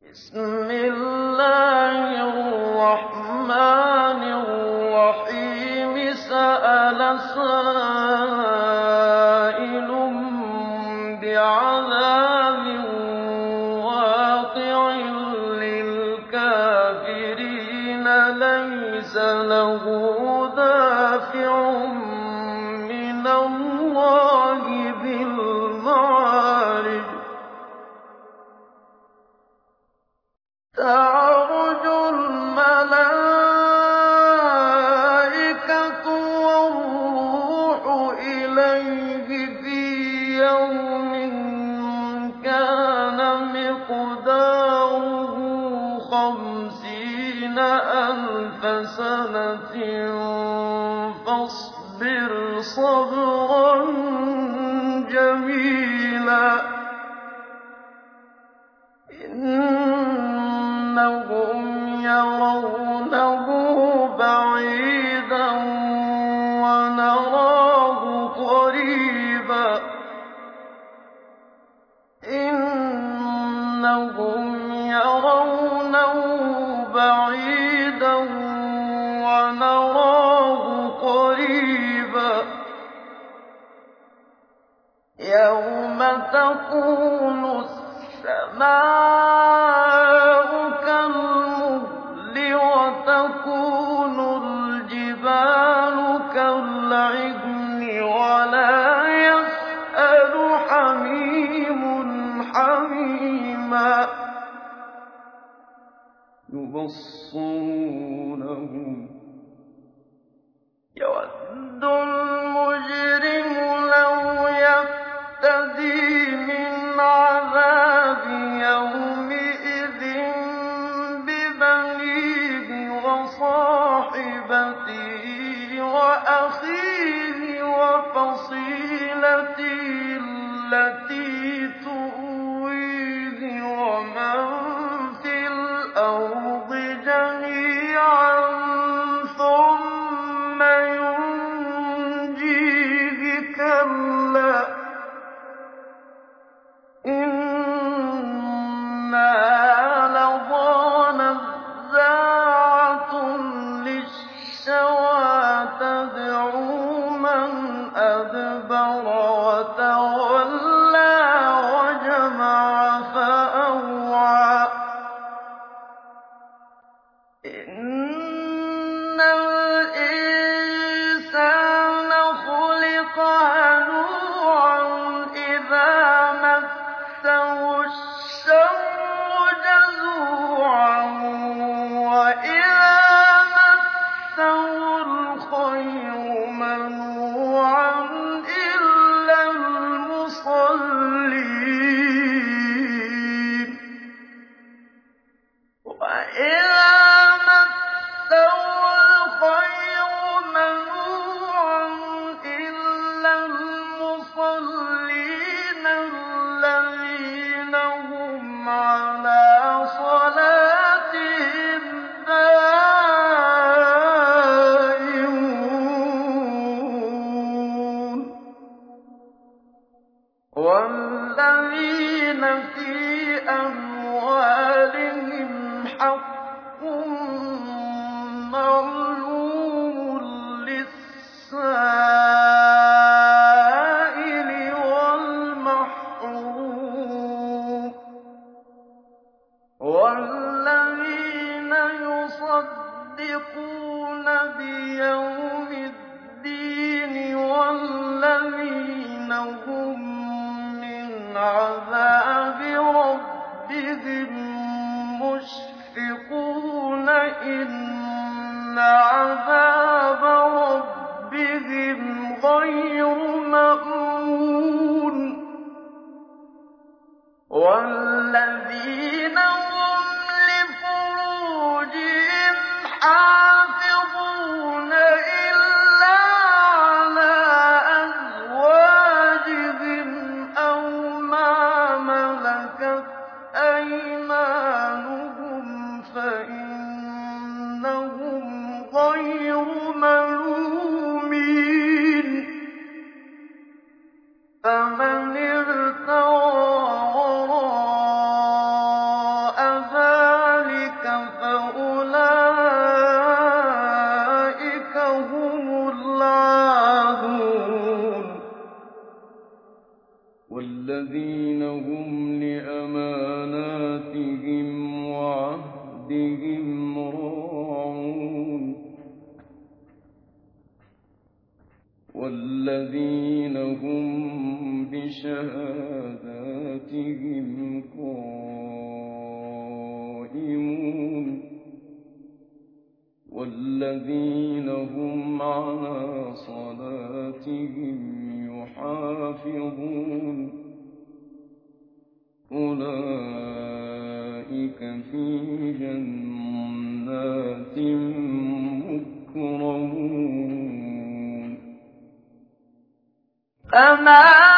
بِسْمِ اللَّهِ الرَّحْمَٰنِ الرَّحِيمِ. سَأَلَ سَائِلٌ بِعَذَابٍ وَاقِعٍ لِّلْكَافِرِينَ لَيْسَ لَهُ دَافِعٌ تَعْرُجُ الْمَلَائِكَةُ وَالرُّوحُ إِلَيْهِ فِي يَوْمٍ كَانَ مِقْدَارُهُ خَمْسِينَ أَلْفَ سَنَةٍ. فَاصْبِرْ صَبْرًا جَمِيلًا. إِنَّهُمْ يَرَوْنَهُ بَعِيدًا وَنَرَاهُ قَرِيبًا. يَوْمَ تَكُونُ السَّمَاءُ يُبَصِّرُونَهُمْ ۚ وَإِذَا مُّشْفِقُونَ إِنَّ عَذَابَ رَبِّهِمْ غَيْرُ مَلَكَتْ والذين هم بشهاداتهم قائمون إنك في جنات مكرمون. أما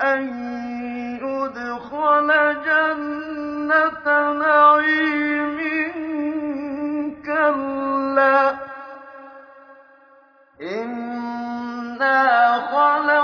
أن يدخل جنة نعيم كلا. إنا خلق